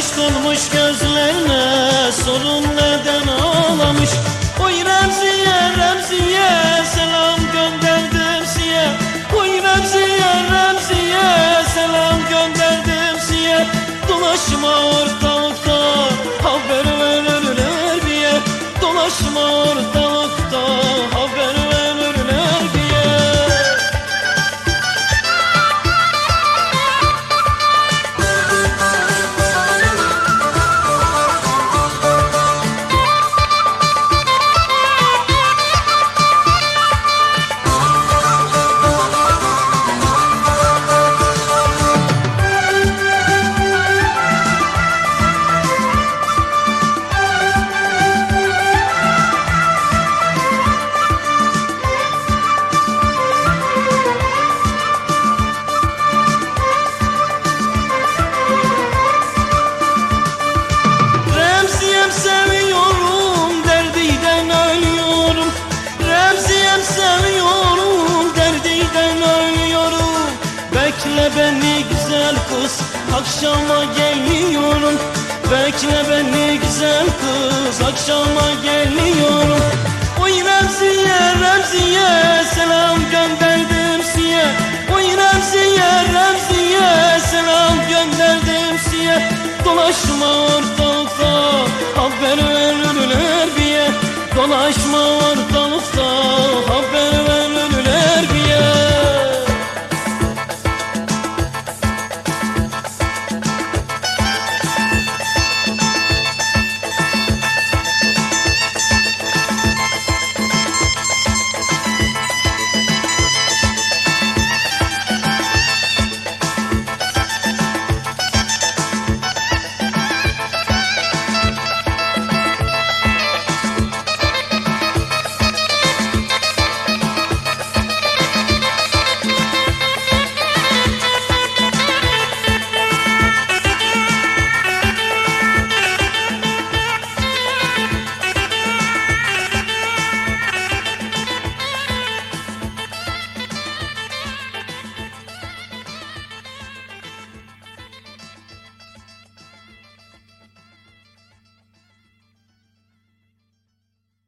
Yaş kalmış gözlerine sorun? güzel kız. Akşama geliyorum. Bekle beni güzel kız. Akşama geliyorum. Oy Remziye Remziye Selam gönderdim siye Oy Remziye Remziye Selam gönderdim siye Dolaşma ortalıkta Haber verirler diye. Dolaşma ortalıkta.